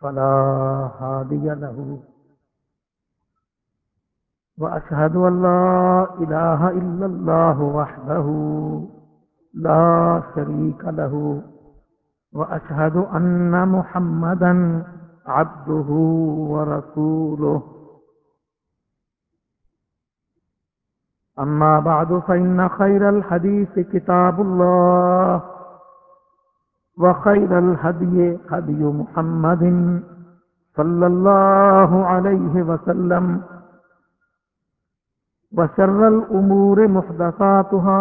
فلا هادي له. وأشهد أن لا إله إلا الله وحده لا شريك له. وأشهد أن محمدا عبده ورسوله. أما بعد فإن خير الحديث كتاب الله. وخير الهدي هدي محمد صلى الله عليه وسلم وشر الأمور محدثاتها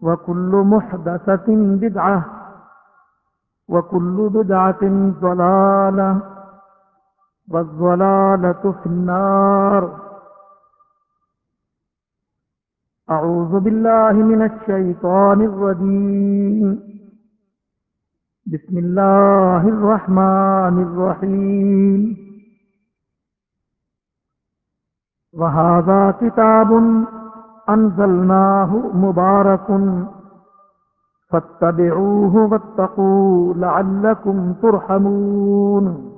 وكل محدثة بدعة وكل بدعة ضلالة والضلالة في النار أعوذ بالله من الشيطان الرجيم. بسم الله الرحمن الرحيم. وهذا كتاب أنزلناه مبارك. فاتبعوه واتقوا لعلكم ترحمون.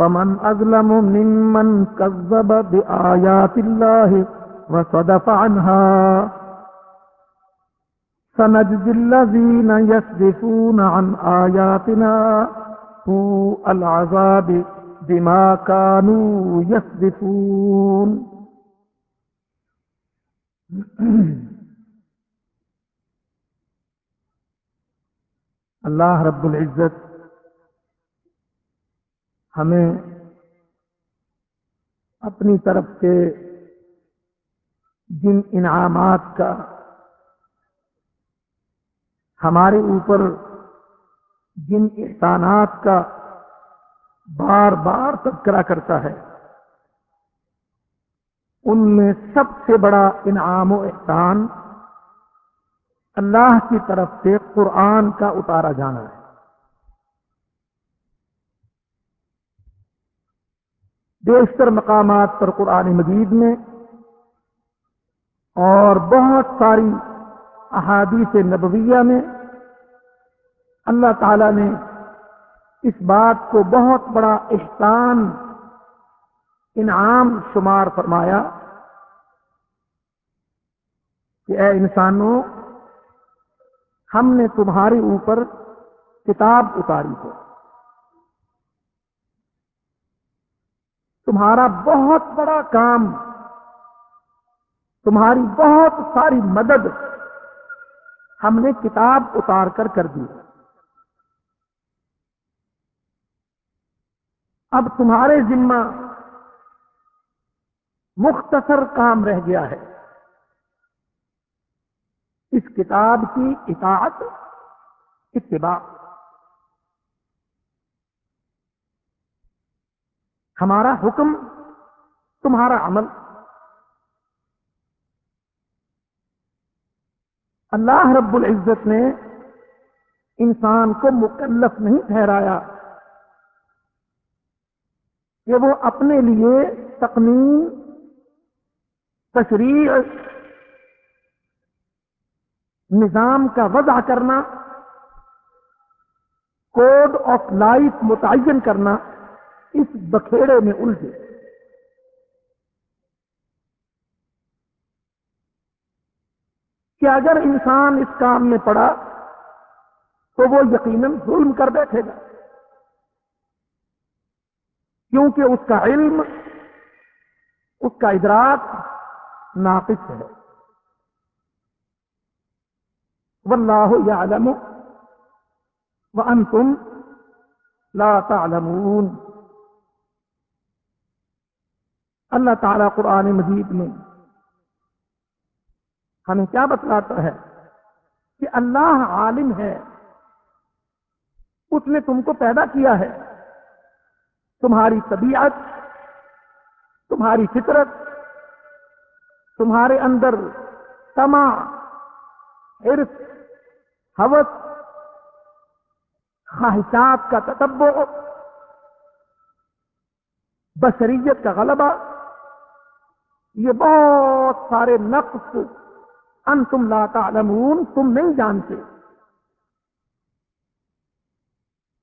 فمن أظلم ممن كذب بآيات الله وصدف عنها. سنجزي الذين يصدفون عن آياتنا سوء العذاب بما كانوا يصدفون اللہ رب العزت ہمیں اپنی طرف سے جن انعامات کا ہمارے اوپر جن احسانات کا بار بار تذکرہ کرتا ہے، ان میں سب سے بڑا انعام و احسان اللہ کی طرف سے قرآن کا اتارا جانا ہے۔ بیشتر مقامات پر قرآن مجید میں اور بہت ساری احادیث نبویہ میں اللہ تعالی نے اس بات کو بہت بڑا احسان، انعام شمار فرمایا کہ اے انسانوں ہم نے تمہارے اوپر کتاب اتاری ہے۔ تمہارا بہت بڑا کام، تمہاری بہت ساری مدد ہم نے کتاب اتار کر کر دی۔ اب تمہارے ذمہ مختصر کام رہ گیا ہے۔ اس کتاب کی اطاعت، اتباع۔ ہمارا حکم، تمہارا عمل۔ اللہ رب العزت نے انسان کو مکلف نہیں ٹھہرایا۔ کہ وہ اپنے لیے تقنین تشریح نظام کا وضع کرنا، کوڈ آف لائف متعین کرنا۔ اس بکھیڑے میں الجھے۔ کہ اگر انسان اس کام میں پڑا تو وہ یقیناً ظلم کر بیٹھے گا۔ کیونکہ اس کا علم، اس کا ادراک ناقص ہے۔ واللہ یعلم وانتم لا تعلمون۔ اللہ تعالیٰ قرآن مجید میں ہمیں کیا بتلاتا ہے کہ اللہ عالم ہے، اس نے تم کو پیدا کیا ہے، تمہاری طبیعت، تمہاری فطرت، تمہارے اندر تما حرف حوث، خواہشات کا تتبع بشریت کا غلبہ یہ بہت سارے نقص ان تم لا تعلمون، تم نہیں جانتے۔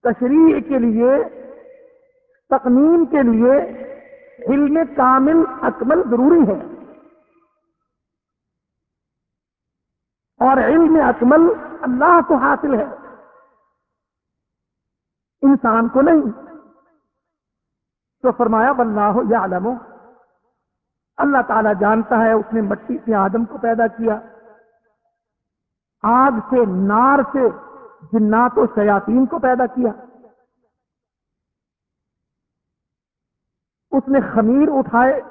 تشریح کے لیے، تقنیم کے لیے علم کامل، اکمل ضروری ہے۔ اور علم اکمل اللہ کو حاصل ہے۔ انسان کو نہیں۔ تو فرمایا بلّہ یا علم اللہ تعالیٰ جانتا ہے اس نے مٹی سے آدم کو پیدا کیا۔ آگ سے، نار سے جنات و شیاطین کو پیدا کیا۔ اس نے خمیر اٹھائے۔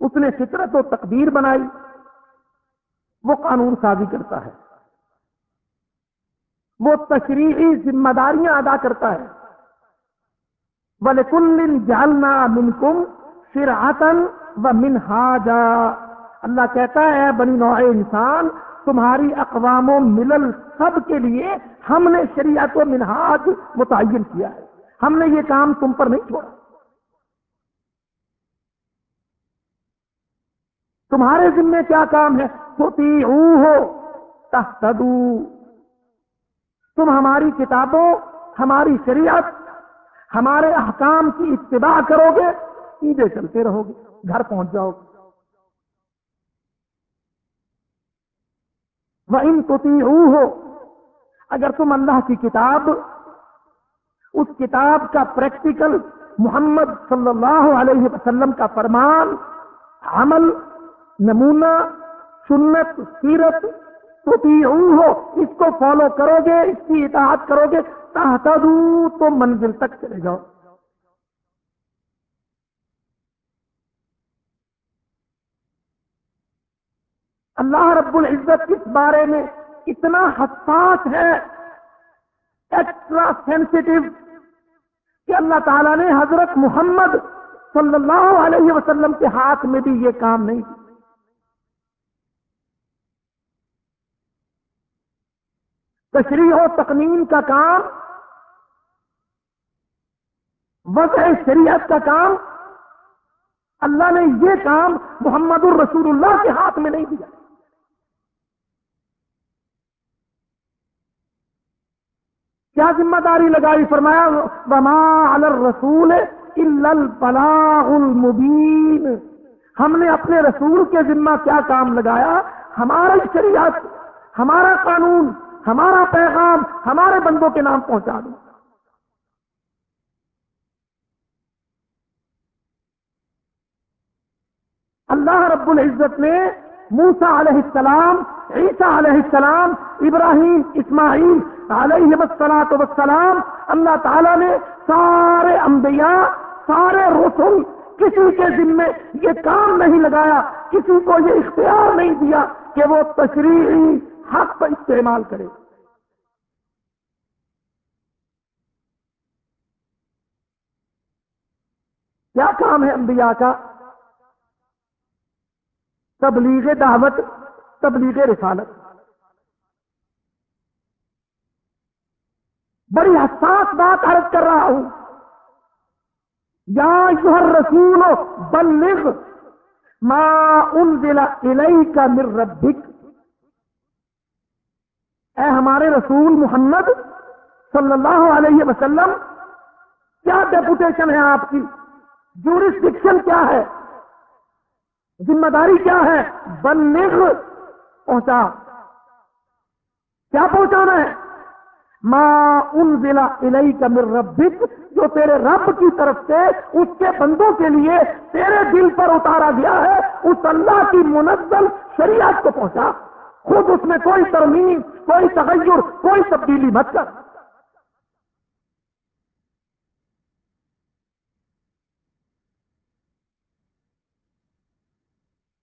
اس نے فطرت و تقدیر بنائی۔ وہ قانون سازی کرتا ہے۔ وہ تشریحی ذمہ داریاں ادا کرتا ہے۔ بل کل جالنا منکم پھر آتن و منہاجا۔ اللہ کہتا ہے بنی نوع انسان، تمہاری اقوام و ملل سب کے لیے ہم نے شریعت و منہاج متعین کیا ہے۔ ہم نے یہ کام تم پر نہیں چھوڑا۔ تمہارے ذمے کیا کام ہے؟ سوتی ہو تحتدو تم ہماری کتابوں، ہماری شریعت، ہمارے احکام کی اتباع کرو گے۔ سیدھے چلتے رہو گے، گھر پہنچ جاؤ گے۔ وہ ان ہو اگر تم اللہ کی کتاب، اس کتاب کا پریکٹیکل محمد صلی اللہ علیہ وسلم کا فرمان، عمل، نمونہ، سنت، سیرت تو ہو اس کو فالو کرو گے اس کی اطاعت کرو گے تحتدو تو منزل تک چلے جاؤ۔ اللہ رب العزت اس بارے میں اتنا حساس ہے ایکسٹرا سینسٹیو کہ اللہ تعالیٰ نے حضرت محمد صلی اللہ علیہ وسلم کے ہاتھ میں بھی یہ کام نہیں کیا۔ تشریح و تقنین کا کام، وضع شریعت کا کام، اللہ نے یہ کام محمد الرسول اللہ کے ہاتھ میں نہیں دیا۔ کیا ذمہ داری لگائی؟ فرمایا بما الرسول البلاغ المبین ہم نے اپنے رسول کے ذمہ کیا کام لگایا؟ ہمارا شریعت، ہمارا قانون، ہمارا پیغام ہمارے بندوں کے نام پہنچا دوں اللہ رب العزت نے موسا علیہ السلام، عیسیٰ علیہ السلام، ابراہیم، اسماعیل علیہ وسلاۃ وسلام اللہ تعالیٰ نے سارے انبیاء، سارے رسول کسی کے ذمے یہ کام نہیں لگایا، کسی کو یہ اختیار نہیں دیا کہ وہ تشریحی حق پر استعمال کرے۔ کیا کام ہے انبیاء کا؟ تبلیغ دعوت، تبلیغ رسالت۔ بڑی حساس بات عرض کر رہا ہوں۔ یا یوہر رسول بلغ ما انزل الیک من ربک۔ اے ہمارے رسول محمد صلی اللہ علیہ وسلم، کیا ڈیپوٹیشن ہے آپ کی؟ جورسڈکشن کیا ہے؟ ذمہ داری کیا ہے؟ بلغ پہنچا۔ کیا پہنچانا ہے؟ ماں ان ضلع الہی کا ربک جو تیرے رب کی طرف سے اس کے بندوں کے لیے تیرے دل پر اتارا گیا ہے، اس اللہ کی منزل شریعت کو پہنچا۔ خود اس میں کوئی ترمیم، کوئی تغیر، کوئی تبدیلی مت کر۔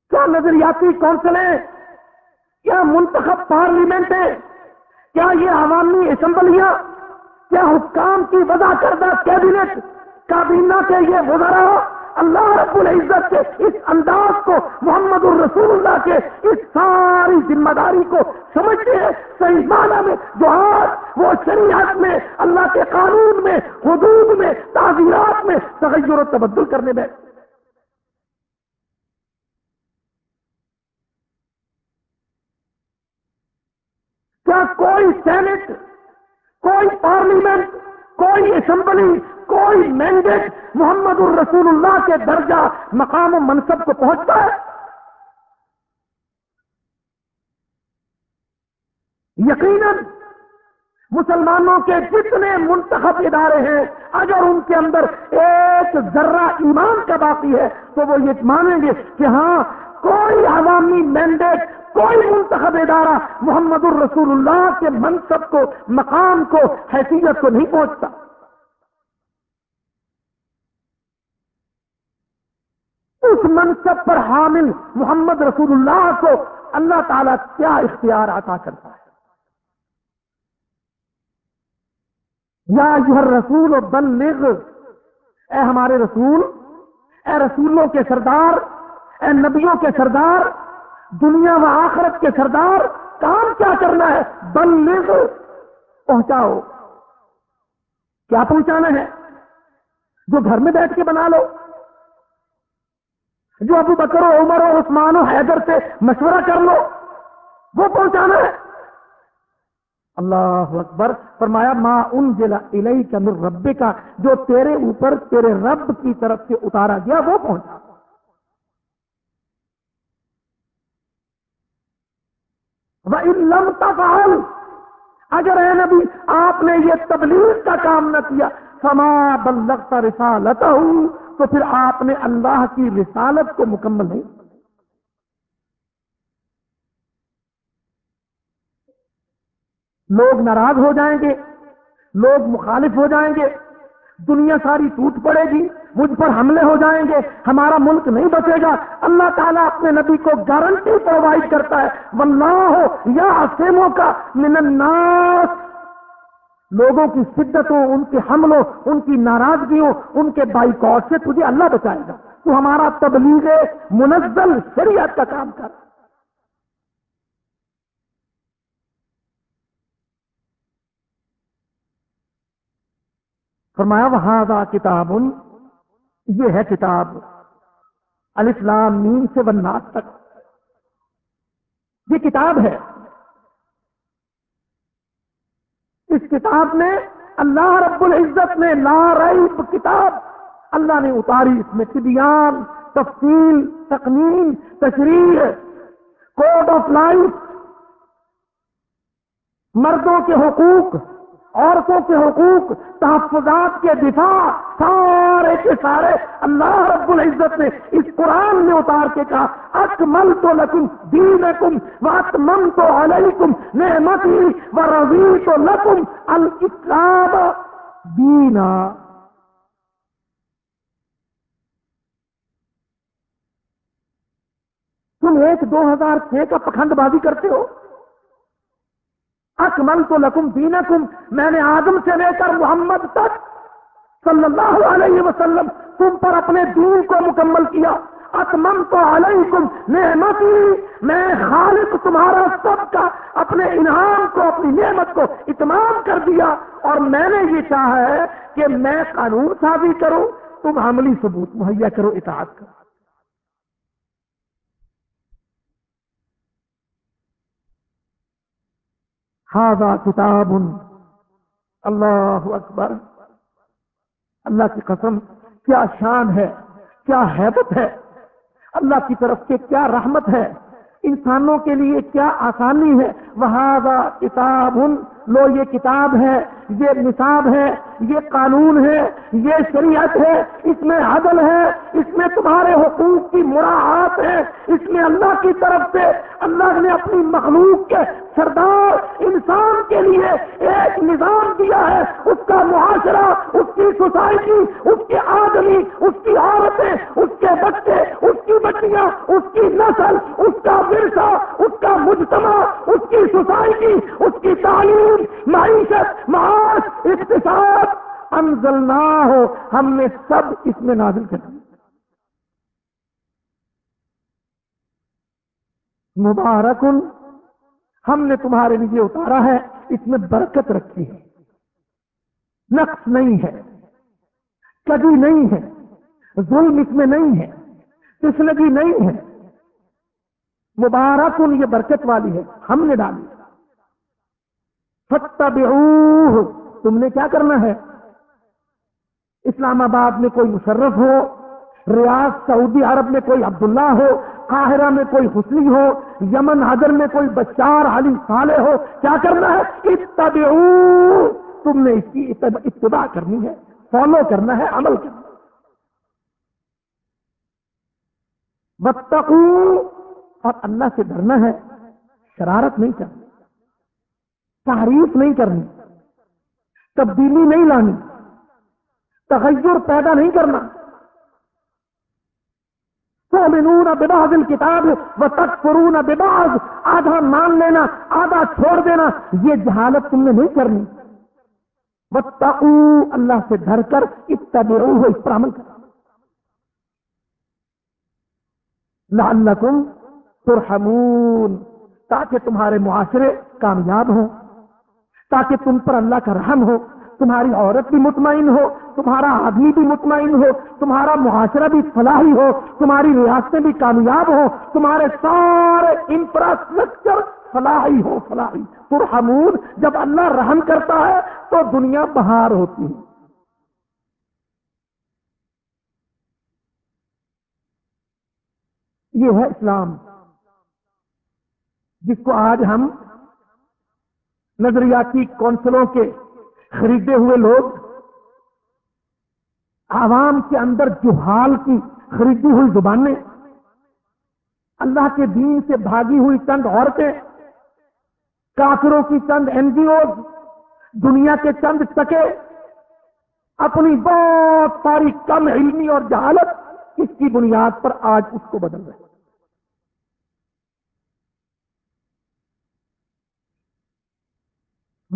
کیا نظریاتی کونسلیں، کیا منتخب پارلیمنٹیں؟ کیا یہ عوامی اسمبلیاں، کیا حکام کی وضع کردہ کیبنٹ کابینہ کے یہ وزراء اللہ رب العزت کے اس انداز کو محمد الرسول اللہ کے اس ساری ذمہ داری کو سمجھتے ہیں، صحیح معنی میں جو آج وہ شریعت میں، اللہ کے قانون میں، حدود میں، تعزیرات میں تغیر و تبدل کرنے میں۔ کوئی سینٹ، کوئی پارلیمنٹ، کوئی اسمبلی، کوئی مینڈیٹ محمد الرسول اللہ کے درجہ مقام و منصب کو پہنچتا ہے۔ یقیناً مسلمانوں کے جتنے منتخب ادارے ہیں، اگر ان کے اندر ایک ذرہ ایمان کا باقی ہے، تو وہ یہ مانیں گے کہ ہاں کوئی عوامی مینڈیٹ کوئی منتخب ادارہ محمد الرسول اللہ کے منصب کو، مقام کو، حیثیت کو نہیں پہنچتا۔ اس منصب پر حامل محمد رسول اللہ کو اللہ تعالیٰ کیا اختیار عطا کرتا ہے؟ یا یہ رسول و بلغ، اے ہمارے رسول، اے رسولوں کے سردار، اے نبیوں کے سردار دنیا و آخرت کے سردار، کام کیا کرنا ہے؟ بلغ پہنچاؤ۔ کیا پہنچانا ہے؟ جو گھر میں بیٹھ کے بنا لو۔ جو ابو بکر و عمر و عثمان و حیدر سے مشورہ کر لو۔ وہ پہنچانا ہے۔ اللہ اکبر، فرمایا، ما ان جلا الہی کا رب کا جو تیرے اوپر، تیرے رب کی طرف سے اتارا گیا، وہ پہنچا۔ وہ اگر اے نبی آپ نے یہ تبلیغ کا کام نہ کیا سما بلغتا رسالتا ہوں تو پھر آپ نے اللہ کی رسالت کو مکمل نہیں لوگ ناراض ہو جائیں گے، لوگ مخالف ہو جائیں گے، دنیا ساری ٹوٹ پڑے گی۔ مجھ پر حملے ہو جائیں گے، ہمارا ملک نہیں بچے گا۔ اللہ تعالیٰ اپنے نبی کو گارنٹی پرووائڈ کرتا ہے۔ واللہ ہو یا سیموں کا من الناس۔ لوگوں کی شدتوں، ان کے حملوں، ان کی ناراضگیوں، ان کے بائیکاٹ سے تجھے اللہ بچائے گا۔ تو ہمارا تبلیغ منزل شریعت کا کام کر۔ فرمایا وہاں کتاب یہ ہے کتاب الاسلام نیم سے بنناس تک۔ یہ کتاب ہے۔ اس کتاب میں اللہ رب العزت نے لا ریب کتاب اللہ نے اتاری۔ اس میں طبیان تفصیل، تقنین، تشریح کوڈ آف لائف مردوں کے حقوق عورتوں کے حقوق، تحفظات کے دفاع، سارے کے سارے اللہ رب العزت نے اس قرآن میں اتار کے کہا اکمل تو لکم دین کم و تو علیکم نعمتی و رضی تو لکم الاسلام دینا۔ تم ایک دو ہزار چھ کا پکھنڈ بازی کرتے ہو؟ اکمل تو لکم دینکم، میں نے آدم سے لے کر محمد تک صلی اللہ علیہ وسلم تم پر اپنے دین کو مکمل کیا۔ اکمل تو علیکم نعمتی، میں خالق تمہارا سب کا اپنے انعام کو، اپنی نعمت کو اتمام کر دیا۔ اور میں نے یہ چاہا ہے کہ میں قانون سازی کروں، تم عملی ثبوت مہیا کرو، اطاعت کرو۔ ہاضا کتاب اللہ اکبر. اللہ کی قسم، کیا شان ہے، کیا حیبت ہے. اللہ کی طرف سے کیا رحمت ہے. انسانوں کے لیے کیا آسانی ہے. وہ کتاب لو یہ کتاب ہے، یہ نصاب ہے، یہ قانون ہے، یہ شریعت ہے، اس میں عدل ہے، اس میں تمہارے حقوق کی مراحت ہے، اس میں اللہ کی طرف سے اللہ نے اپنی مخلوق کے سردار انسان کے لیے ایک نظام دیا ہے۔ اس کا معاشرہ، اس کی سوسائٹی، اس کے آدمی، اس کی عورتیں، اس کے بچے، اس کی بچیاں، اس کی نسل، اس کا ورثہ، اس کا مجتمع، اس کی سوسائٹی، اس کی تعلیم معیشت، معاش، اقتصاد۔ انزل نہ ہو، ہم نے سب اس میں نازل کر دیا مبارکن، ہم نے تمہارے لیے اتارا ہے، اس میں برکت رکھی ہے۔ نقص نہیں ہے، کبھی نہیں ہے، ظلم اس میں نہیں ہے تسلگی نہیں ہے۔ مبارکن، یہ برکت والی ہے، ہم نے ڈالی۔ فتح تم نے کیا کرنا ہے؟ اسلام آباد میں کوئی مشرف ہو، ریاض، سعودی عرب میں کوئی عبداللہ ہو، قاہرہ میں کوئی حسنی ہو، یمن حضر میں کوئی بشار، علی صالح ہو، کیا کرنا ہے؟ اتبعو تم نے اس کی اتباع کرنی ہے، فالو کرنا ہے، عمل کرنا بتقو اور اللہ سے ڈرنا ہے، شرارت نہیں کرنی تعریف نہیں کرنی، تبدیلی نہیں لانی، تغیر پیدا نہیں کرنا۔ تؤمنون ببعض الكتاب وتكفرون ببعض۔ آدھا مان لینا، آدھا چھوڑ دینا، یہ جہالت تم نے نہیں کرنی۔ واتقوا اللہ سے ڈر کر اتبعوه اس پر عمل کرنا لعلکم ترحمون، تاکہ تمہارے معاشرے کامیاب ہوں۔ تاکہ تم پر اللہ کا رحم ہو، تمہاری عورت بھی مطمئن ہو، تمہارا آدمی بھی مطمئن ہو، تمہارا معاشرہ بھی فلاحی ہو، تمہاری ریاستیں بھی کامیاب ہو تمہارے سارے انفراسٹرکچر فلاحی ہو فلاحی۔ پرحمود جب اللہ رحم کرتا ہے تو دنیا بہار ہوتی ہے۔ یہ ہے اسلام۔ جس کو آج ہم نظریاتی کونسلوں کے خریدے ہوئے لوگ عوام کے اندر جوہال کی خریدی ہوئی زبانیں، اللہ کے دین سے بھاگی ہوئی چند عورتیں، کافروں کی چند این جی اوز دنیا کے چند چکے اپنی بہت ساری کم علمی اور جہالت اس کی بنیاد پر آج اس کو بدل رہے ہیں۔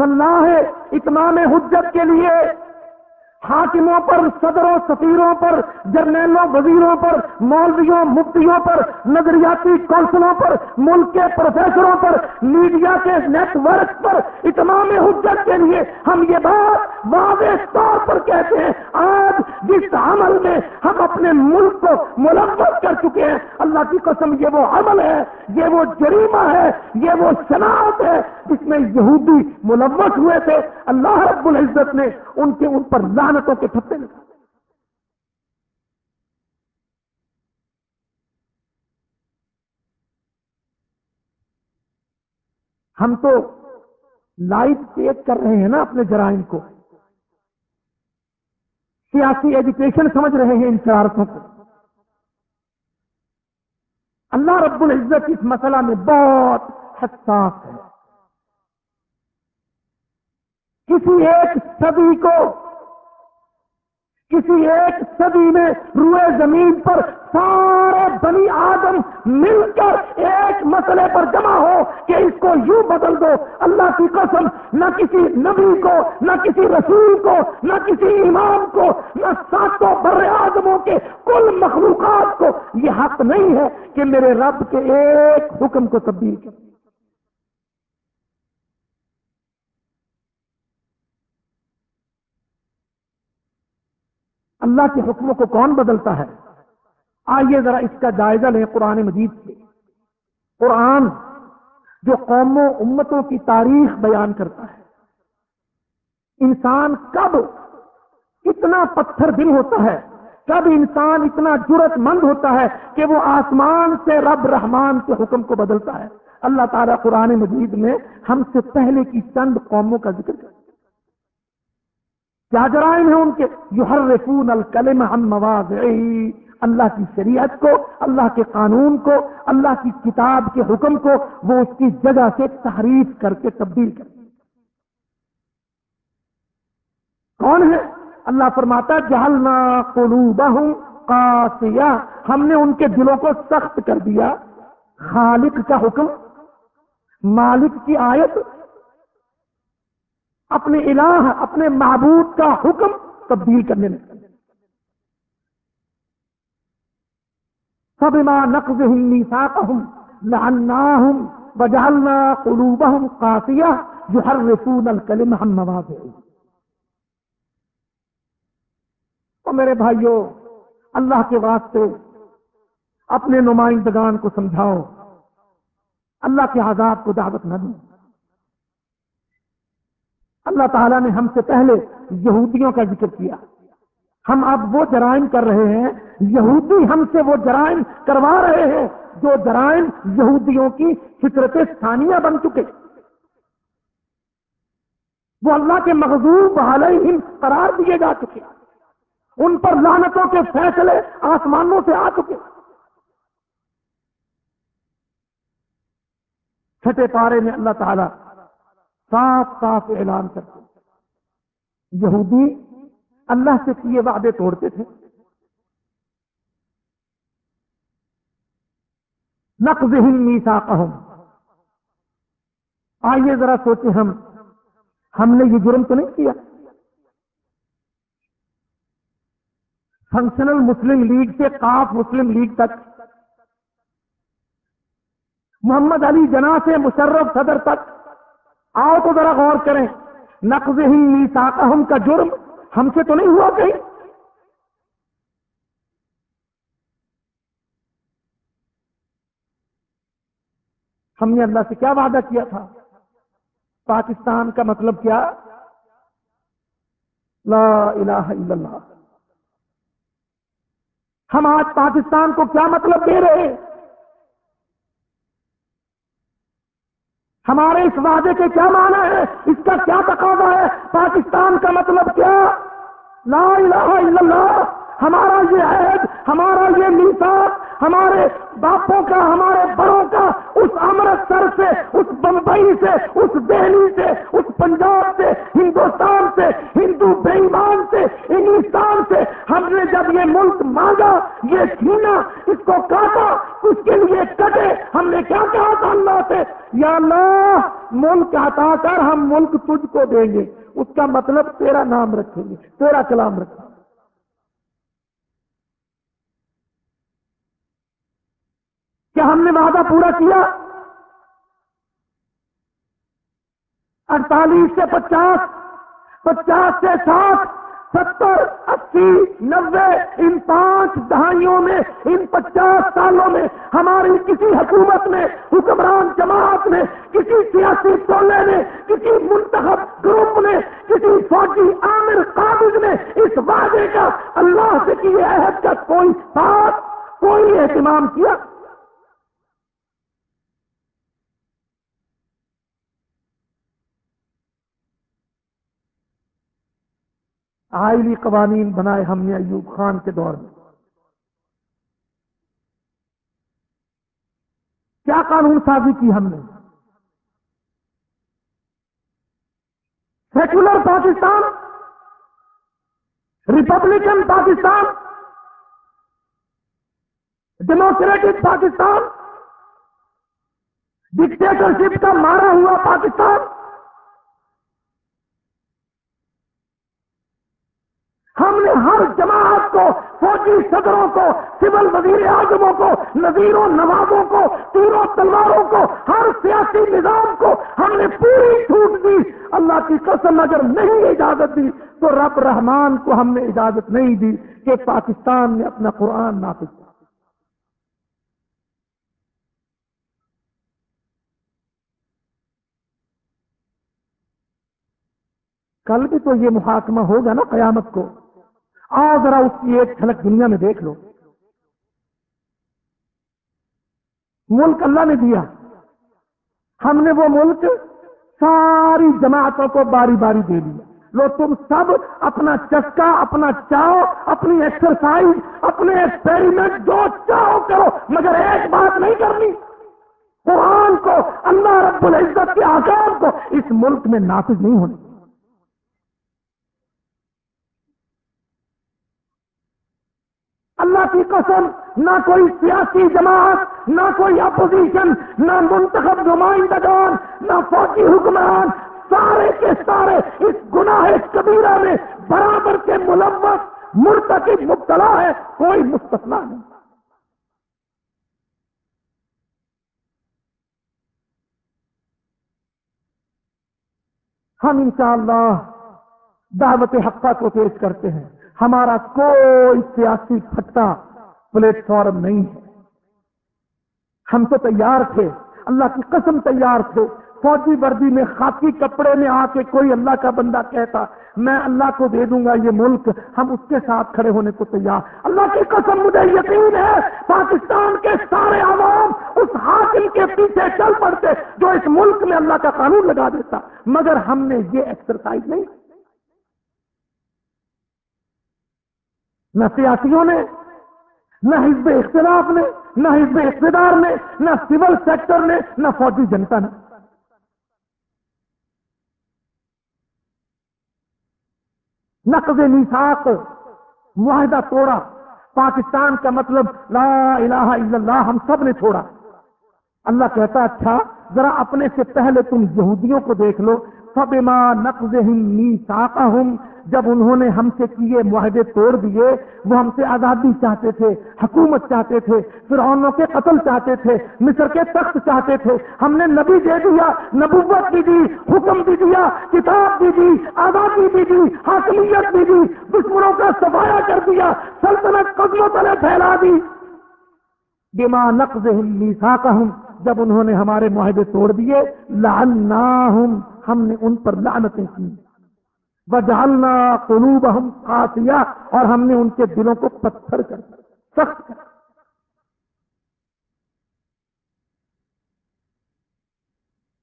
ہے اتمام حجت کے لیے حاکموں پر، صدروں، سفیروں پر، جرنیلوں، وزیروں پر، مولویوں، مفتیوں پر، نظریاتی کونسلوں پر، ملک کے پروفیسروں پر، میڈیا کے نیٹ ورک پر اتمام حجت کے لیے ہم یہ بات واضح طور پر کہتے ہیں۔ آج جس عمل میں ہم اپنے ملک کو ملوث کر چکے ہیں، اللہ کی قسم یہ وہ عمل ہے، یہ وہ جریمہ ہے، یہ وہ شناخت ہے جس میں یہودی ملوث ہوئے تھے۔ اللہ رب العزت نے ان کے ان پر لانتوں کے ٹھپے لگا ہم تو لائف چیک کر رہے ہیں نا اپنے جرائم کو۔ سیاسی ایجوکیشن سمجھ رہے ہیں ان شرارتوں کو۔ اللہ رب العزت اس مسئلہ میں بہت حساس ہے۔ کسی ایک صدی کو، کسی ایک صدی میں روئے زمین پر سارے بنی آدم مل کر ایک مسئلے پر جمع ہو کہ اس کو یوں بدل دو۔ اللہ کی قسم، نہ کسی نبی کو، نہ کسی رسول کو، نہ کسی امام کو، نہ ساتوں بر آدموں کے کل مخلوقات کو۔ یہ حق نہیں ہے کہ میرے رب کے ایک حکم کو تبدیل کر اللہ کے حکموں کو کون بدلتا ہے؟ آئیے ذرا اس کا جائزہ لیں قرآن مجید سے۔ قرآن جو قوموں امتوں کی تاریخ بیان کرتا ہے۔ انسان کب اتنا پتھر دل ہوتا ہے، کب انسان اتنا جرت مند ہوتا ہے کہ وہ آسمان سے رب رحمان کے حکم کو بدلتا ہے۔ اللہ تعالیٰ قرآن مجید میں ہم سے پہلے کی چند قوموں کا ذکر کر کیا جرائم ہیں ان کے؟ جو ہر رفون الکلم ہم مواز اللہ کی شریعت کو، اللہ کے قانون کو، اللہ کی کتاب کے حکم کو وہ اس کی جگہ سے تحریف کر کے تبدیل کر کون ہے؟ اللہ فرماتا جہلنا قلوبہم قاسیہ۔ ہم نے ان کے دلوں کو سخت کر دیا۔ خالق کا حکم، مالک کی آیت۔ اپنے الہ، اپنے معبود کا حکم تبدیل کرنے میں سب ماں نقض ہوں لعناہم بجالنا قلوبہم قاسیہ جو ہر رسول الکلم ہم نواز میرے بھائیوں اللہ کے واسطے اپنے نمائندگان کو سمجھاؤ، اللہ کے عذاب کو دعوت نہ دوں اللہ تعالیٰ نے ہم سے پہلے یہودیوں کا ذکر کیا۔ ہم اب وہ جرائم کر رہے ہیں، یہودی ہم سے وہ جرائم کروا رہے ہیں جو جرائم یہودیوں کی فطرت ثانیہ بن چکے۔ وہ اللہ کے مغزوب علیہم قرار دیے جا چکے۔ ان پر لانتوں کے فیصلے آسمانوں سے آ چکے۔ چھٹے پارے میں اللہ تعالی صاف صاف اعلان کرتے یہودی اللہ سے کیے وعدے توڑتے تھے۔ نقض میسا آئیے ذرا سوچے ہم ہم نے یہ جرم تو نہیں کیا؟ فنکشنل مسلم لیگ سے کاف مسلم لیگ تک۔ محمد علی جنا سے مشرف صدر تک۔ آؤ تو ذرا غور کریں۔ نقض ہی ساکہم کا جرم ہم سے تو نہیں ہوا کہیں؟ ہم نے اللہ سے کیا وعدہ کیا تھا؟ پاکستان کا مطلب کیا؟ لا الہ الا اللہ۔ ہم آج پاکستان کو کیا مطلب دے رہے ہیں؟ ہمارے اس وعدے کے کیا معنی ہے اس کا کیا تقاضا ہے؟ پاکستان کا مطلب کیا؟ لا الہ الا اللہ، ہمارا یہ عہد، ہمارا یہ میساک ہمارے باپوں کا، ہمارے بڑوں کا اس امرتسر سے، اس بمبئی سے، اس دہلی سے، اس پنجاب سے، ہندوستان سے، ہندو بےمان سے انگلستان سے ہم نے جب یہ ملک مانگا، یہ چھینا، اس کو کاٹا، اس کے لیے کٹے، ہم نے کیا کہا تھا اللہ سے؟ یا اللہ، ملک ہٹا کر ہم ملک تجھ کو دیں گے۔ اس کا مطلب تیرا نام رکھیں گے، تیرا کلام رکھیں گے۔ کیا ہم نے وعدہ پورا کیا۔ اڑتالیس سے پچاس پچاس سے ساٹھ، ستر، اسی نبے ان پانچ دہائیوں میں، ان پچاس سالوں میں، ہماری کسی حکومت نے حکمران جماعت نے کسی سیاسی ٹولے نے کسی منتخب گروپ نے کسی فوجی عامر قابض نے اس وعدے کا اللہ سے کیے عہد کا کوئی بات کوئی اہتمام کیا۔ آئلی قوانین بنائے ہم نے ایوب خان کے دور میں۔ کیا قانون سازی کی ہم نے؟ Secular Pakistan, republican Pakistan, democratic Pakistan, dictatorship کا مارا ہوا پاکستان ہم نے ہر جماعت کو، فوجی صدروں کو، سول وزیر اعظموں کو نظیروں نوابوں کو تیروں تلواروں کو، ہر سیاسی نظام کو ہم نے پوری چھوٹ دی۔ اللہ کی قسم اگر نہیں اجازت دی، تو رب رحمان کو ہم نے اجازت نہیں دی کہ پاکستان نے اپنا قرآن نافذ کیا کل بھی تو یہ محاکمہ ہوگا نا قیامت کو۔ آؤ ذرا اس کی ایک جھلک دنیا میں دیکھ لو۔ ملک اللہ نے دیا۔ ہم نے وہ ملک ساری جماعتوں کو باری باری دے دیا۔ لو تم سب اپنا چسکا، اپنا چاؤ، اپنی ایکسرسائز اپنے ایکسپیریمنٹ جو چاہو کرو، مگر ایک بات نہیں کرنی۔ قرآن کو، اللہ رب العزت کے آکام کو اس ملک میں نافذ نہیں ہونے۔ اللہ کی قسم، نہ کوئی سیاسی جماعت، نہ کوئی اپوزیشن، نہ منتخب نمائندگان، نہ فوجی حکمران، سارے کے سارے اس گناہ کبیرہ میں برابر کے ملوث، مرتکب، مبتلا ہے، کوئی مستثنا نہیں۔ ہم انشاءاللہ دعوت حقہ کو پیش کرتے ہیں۔ ہمارا کوئی سیاسی پھٹا پلیٹ فارم نہیں ہے۔ ہم تو تیار تھے، اللہ کی قسم تیار تھے۔ فوجی وردی میں خاکی کپڑے میں آ کے کوئی اللہ کا بندہ کہتا، میں اللہ کو دے دوں گا یہ ملک، ہم اس کے ساتھ کھڑے ہونے کو تیار۔ اللہ کی قسم، مجھے یقین ہے، پاکستان کے سارے عوام اس حاکم کے پیچھے چل پڑتے جو اس ملک میں اللہ کا قانون لگا دیتا۔ مگر ہم نے یہ ایکسرسائز نہیں۔ نہ سیاسیوں نے، نہ حزب اختلاف نے، نہ حزب اقتدار نے، نہ سول سیکٹر نے، نہ فوجی جنتا نے۔ نقض نیساک معاہدہ توڑا، پاکستان کا مطلب لا الہ الا اللہ ہم سب نے چھوڑا۔ اللہ کہتا اچھا ذرا اپنے سے پہلے تم یہودیوں کو دیکھ لو۔ سب ماں نقض ہوں جب انہوں نے ہم سے کیے معاہدے توڑ دیے، وہ ہم سے آزادی چاہتے تھے، حکومت چاہتے تھے، فرعونوں کے قتل چاہتے تھے، مصر کے تخت چاہتے تھے۔ ہم نے نبی دے دیا، نبوت بھی دی، حکم بھی دیا، کتاب بھی دی، آزادی بھی دی، حاکمیت بھی دی، دشمنوں کا سفایا کر دیا، سلطنت قدموں تلے پھیلا دی۔ بما نقض ہوں جب انہوں نے ہمارے معاہدے توڑ دیے، لعناہم، ہم نے ان پر لعنتیں کی۔ بجالنا قلوب ہم قاسیہ اور ہم نے ان کے دلوں کو پتھر کر سخت کر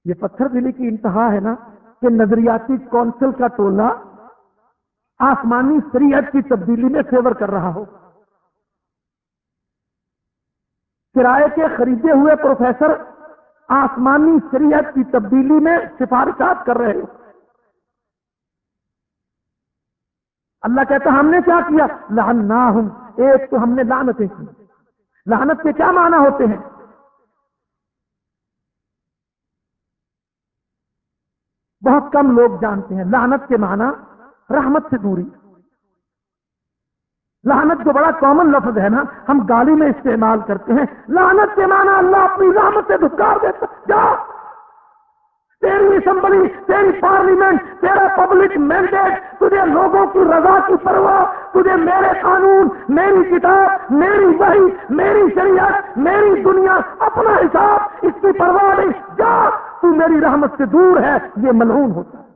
یہ پتھر دلی کی انتہا ہے نا کہ نظریاتی کونسل کا ٹولہ آسمانی شریعت کی تبدیلی میں فیور کر رہا ہو۔ کرائے کے خریدے ہوئے پروفیسر آسمانی شریعت کی تبدیلی میں سفارشات کر رہے ہو۔ اللہ کہتا ہم نے کیا کیا؟ لہنا ہوں ایک تو ہم نے لانتیں کی. لانت کے کیا معنی ہوتے ہیں؟ بہت کم لوگ جانتے ہیں لانت کے معنی رحمت سے دوری. لانت جو بڑا کامن لفظ ہے نا، ہم گالی میں استعمال کرتے ہیں. لانت کے معنی اللہ اپنی رحمت سے دھکار دیتا جا! تیری اسمبلی، تیری پارلیمنٹ، تیرا پبلک مینڈیٹ تجھے لوگوں کی رضا کی پرواہ، تجھے میرے قانون، میری کتاب، میری وحی، میری شریعت، میری دنیا، اپنا حساب، اس کی پرواہ نہیں۔ جا، تو میری رحمت سے دور ہے، یہ ملعون ہوتا ہے۔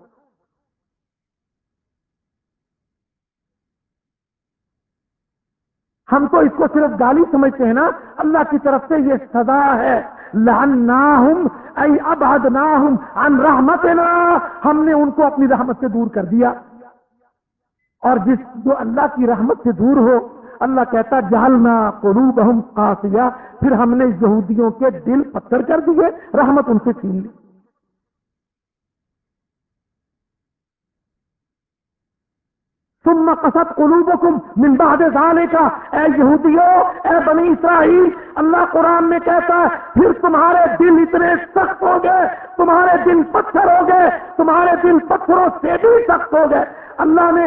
ہم تو اس کو صرف گالی سمجھتے ہیں نا، اللہ کی طرف سے یہ سزا ہے۔ لعناہم، ای ابعدناہم عن رحمتنا، ہم نے ان کو اپنی رحمت سے دور کر دیا۔ اور جس جو اللہ کی رحمت سے دور ہو، اللہ کہتا جہلنا قلوبہم قاسیہ۔ پھر ہم نے یہودیوں کے دل پتھر کر دیے، رحمت ان سے چھین لی۔ ثم قصد قلوبكم من بعد ذلك. اے یہودیو، اے بنی اسرائیل، اللہ قرآن میں کہتا ہے، پھر تمہارے دل اتنے سخت ہو گئے، تمہارے دل پتھر ہو گئے، تمہارے دل پتھروں سے بھی سخت ہو گئے۔ اللہ نے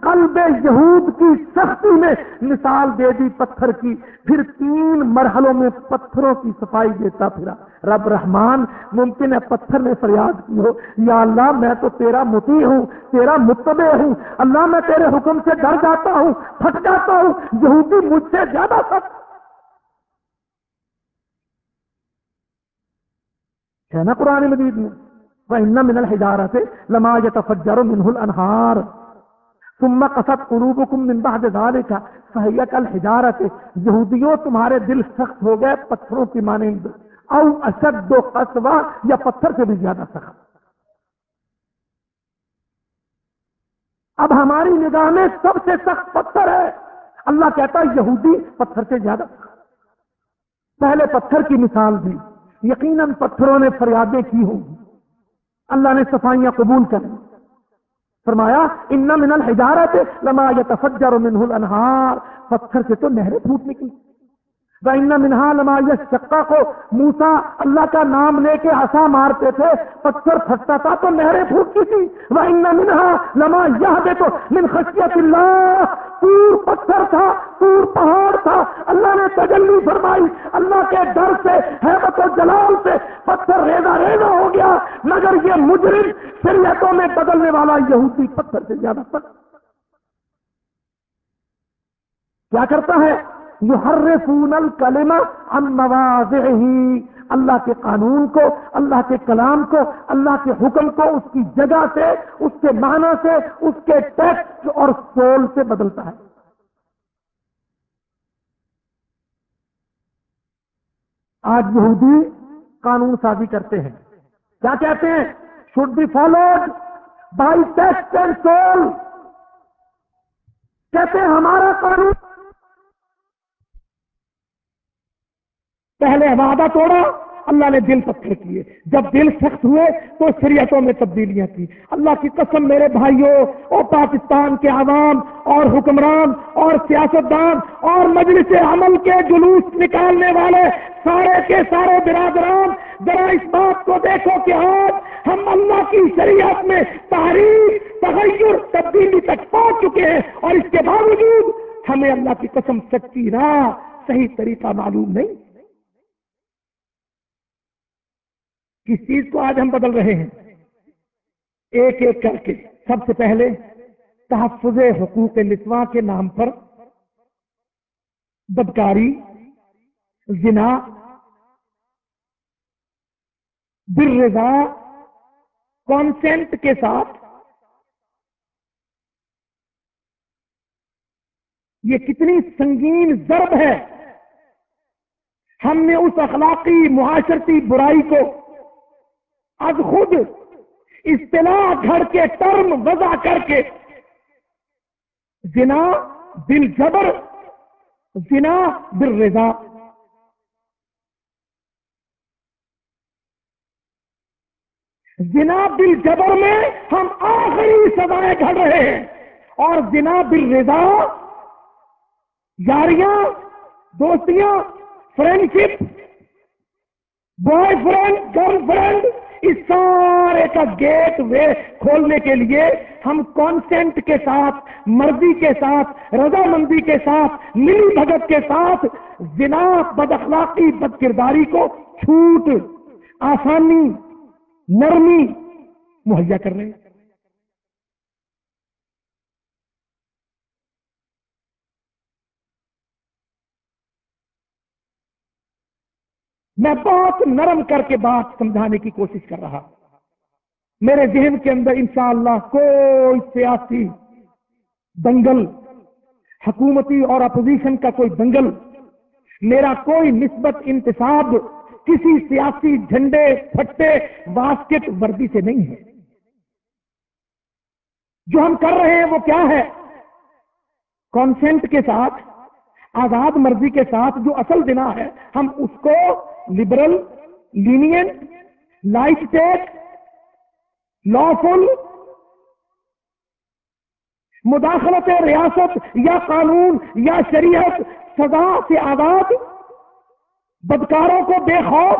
قلب یہود کی سختی میں مثال دے دی پتھر کی، پھر تین مرحلوں میں پتھروں کی صفائی دیتا پھرا۔ رب رحمان، ممکن ہے پتھر نے فریاد کی ہو، یا اللہ میں تو تیرا متی ہوں، تیرا متبع ہوں۔ اللہ میں تیرے حکم سے ڈر جاتا ہوں، پھٹ جاتا ہوں، یہودی مجھ سے زیادہ سخت۔ ہے نا قرآن مجید میں وہ ان من وَإِنَّ مِنَ الْحِجَارَةِ لَمَا يَتَفَجَّرُ مِنْهُ الْأَنْهَارِ۔ ثُمَّ قَصَدْ قُلُوبُكُم مِّن بَعْدِ ذَلِكَ فَهِيَ كَالْحِجَارَةِ۔ یہودیوں تمہارے دل سخت ہو گئے، پتھروں کی مانند۔ او اشد و قصبہ یا پتھر سے بھی زیادہ سخت۔ اب ہماری نگاہ میں سب سے سخت پتھر ہے۔ اللہ کہتا ہے یہودی پتھر سے زیادہ پہلے پتھر کی مثال دی۔ یقیناً پتھروں نے فریادیں کی ہوں۔ گی اللہ نے صفائیاں قبول کر لی فرمایا، ان من الحجارت لما تفجر المنہ الانہار۔ پتھر سے تو نہریں پھوٹ نکلی منہا لما شکا کو موسا اللہ کا نام لے کے ہسا مارتے تھے، پتھر پھٹتا تھا تو نہریں پھوٹتی تھی وہ منہا لما یہ دے تو من خشیت اللہ پور پتھر تھا، پور پہاڑ تھا۔ اللہ نے تجلی فرمائی۔ اللہ کے ڈر سے، حیبت و جلال سے پتھر ریزا ریزا ہو گیا۔ مگر یہ مجرم شریعتوں میں بدلنے والا یہودی پتھر سے زیادہ پتھر کیا کرتا ہے؟ یحرفون الکلمہ عن مواضعه. اللہ کے قانون کو، اللہ کے کلام کو، اللہ کے حکم کو اس کی جگہ سے، اس کے معنی سے، اس کے ٹیکسٹ اور سول سے بدلتا ہے۔ آج یہودی قانون سازی کرتے ہیں۔ کیا کہتے ہیں؟ Should be followed by text and soul کہتے ہیں ہمارا قانون پہلے وعدہ توڑا، اللہ نے دل پتھر کیے۔ جب دل سخت ہوئے تو شریعتوں میں تبدیلیاں کی۔ اللہ کی قسم میرے بھائیوں اور پاکستان کے عوام اور حکمران اور سیاستدان اور مجلس عمل کے جلوس نکالنے والے سارے کے سارے برادران، ذرا اس بات کو دیکھو کہ آج ہم اللہ کی شریعت میں تاریخ تغیر، تبدیلی تک پہنچ چکے ہیں اور اس کے باوجود ہمیں اللہ کی قسم سچی راہ، صحیح طریقہ معلوم نہیں۔ کس چیز کو آج ہم بدل رہے ہیں، ایک ایک کر کے سب سے پہلے تحفظ حقوق نسواں کے نام پر بدکاری، زنا رضا کانسینٹ کے ساتھ یہ کتنی سنگین ضرب ہے۔ ہم نے اس اخلاقی معاشرتی برائی کو اب خود اصطلاح گھر کے ٹرم وضع کر کے زنا دل جبر زنا دل رضا زنا بل جبر میں ہم آخری سزائیں گھڑ رہے ہیں، اور زنا بل رضا یاریاں، دوستیاں، friendship, boy friend, girl friend اس سارے کا گیٹ وے کھولنے کے لیے ہم کانسینٹ کے ساتھ، مرضی کے ساتھ، رضامندی کے ساتھ، ملی بھگت کے ساتھ زنا بد اخلاقی، بد کرداری کو چھوٹ، آسانی، نرمی مہیا کر رہے ہیں میں بہت نرم کر کے بات سمجھانے کی کوشش کر رہا میرے ذہن کے اندر انشاءاللہ کوئی سیاسی دنگل، حکومتی اور اپوزیشن کا کوئی دنگل، میرا کوئی نسبت انتصاب کسی سیاسی جھنڈے، پھٹے، واسکٹ وردی سے نہیں ہے۔ جو ہم کر رہے ہیں وہ کیا ہے؟ کانسینٹ کے ساتھ، آزاد مرضی کے ساتھ جو اصل بنا ہے، ہم اس کو لبرل لینئنٹ لائٹ ٹیک لا فل مداخلت ریاست یا قانون یا شریعت سزا سے آزاد بدکاروں کو بے خوف،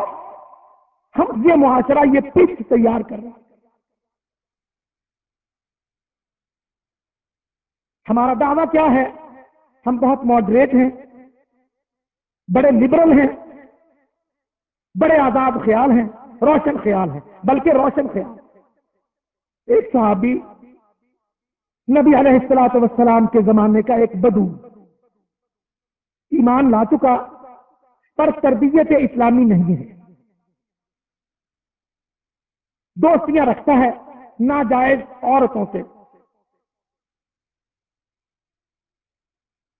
ہم یہ معاشرہ، یہ پچ تیار کر رہے ہیں۔ ہمارا دعویٰ کیا ہے؟ ہم بہت ماڈریٹ ہیں، بڑے لبرل ہیں۔ بڑے آزاد خیال ہیں، روشن خیال ہیں، بلکہ روشن خیال ایک صحابی نبی علیہ السلاط وسلام کے زمانے کا ایک بدو ایمان لا چکا، پر تربیت اسلامی نہیں ہے۔ دوستیاں رکھتا ہے ناجائز عورتوں سے۔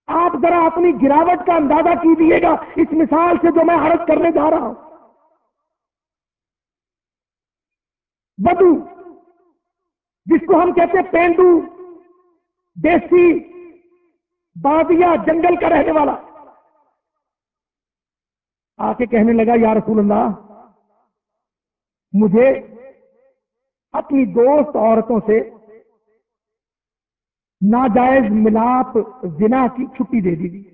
آپ ذرا اپنی گراوٹ کا اندازہ کیجیے گا۔ اس مثال سے جو میں عرض کرنے جا رہا ہوں۔ بدو، جس کو ہم کہتے ہیں پینڈو، دیسی بادیا جنگل کا رہنے والا۔ آ کے کہنے لگا، یا رسول اللہ، مجھے اپنی دوست عورتوں سے ناجائز ملاپ زنا کی چھٹی دے دی۔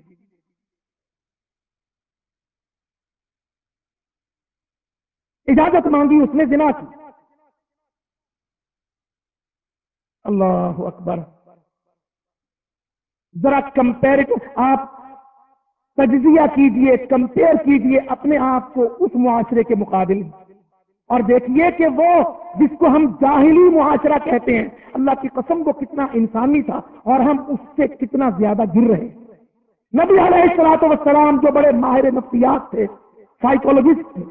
اجازت مانگی اس نے زنا کی۔ اللہ اکبر۔ ذرا کمپیر آپ تجزیہ کیجیے کمپیئر کیجیے اپنے آپ کو اس معاشرے کے مقابل۔ اور دیکھیے کہ وہ جس کو ہم جاہلی معاشرہ کہتے ہیں، اللہ کی قسم کو کتنا انسانی تھا اور ہم اس سے کتنا زیادہ گر رہے۔ نبی علیہ السلاط وسلام جو بڑے ماہر نفسیات تھے سائیکولوجسٹ تھے،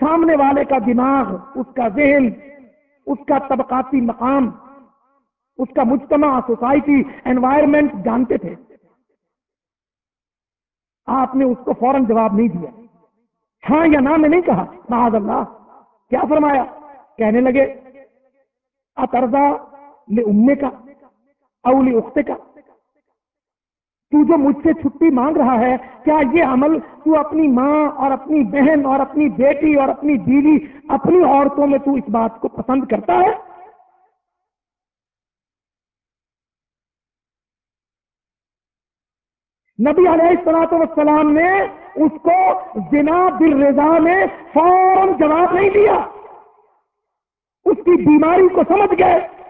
سامنے والے کا دماغ، اس کا ذہن اس کا طبقاتی مقام، اس کا مجتمع، سوسائٹی انوائرمنٹ جانتے تھے۔ آپ نے اس کو فوراً جواب نہیں دیا۔ ہاں یا نہ میں نہیں کہا۔ معاذ اللہ۔ کیا فرمایا؟ کہنے لگے اترزا لے امے کا اولی اختے کا تو جو مجھ سے چھٹی مانگ رہا ہے، کیا یہ عمل تو اپنی ماں اور اپنی بہن اور اپنی بیٹی اور اپنی بیوی اپنی عورتوں میں تو اس بات کو پسند کرتا ہے؟ نبی علیہ السلاط والسلام نے اس کو زنا بل رضا میں فوراً جواب نہیں دیا۔ اس کی بیماری کو سمجھ گئے۔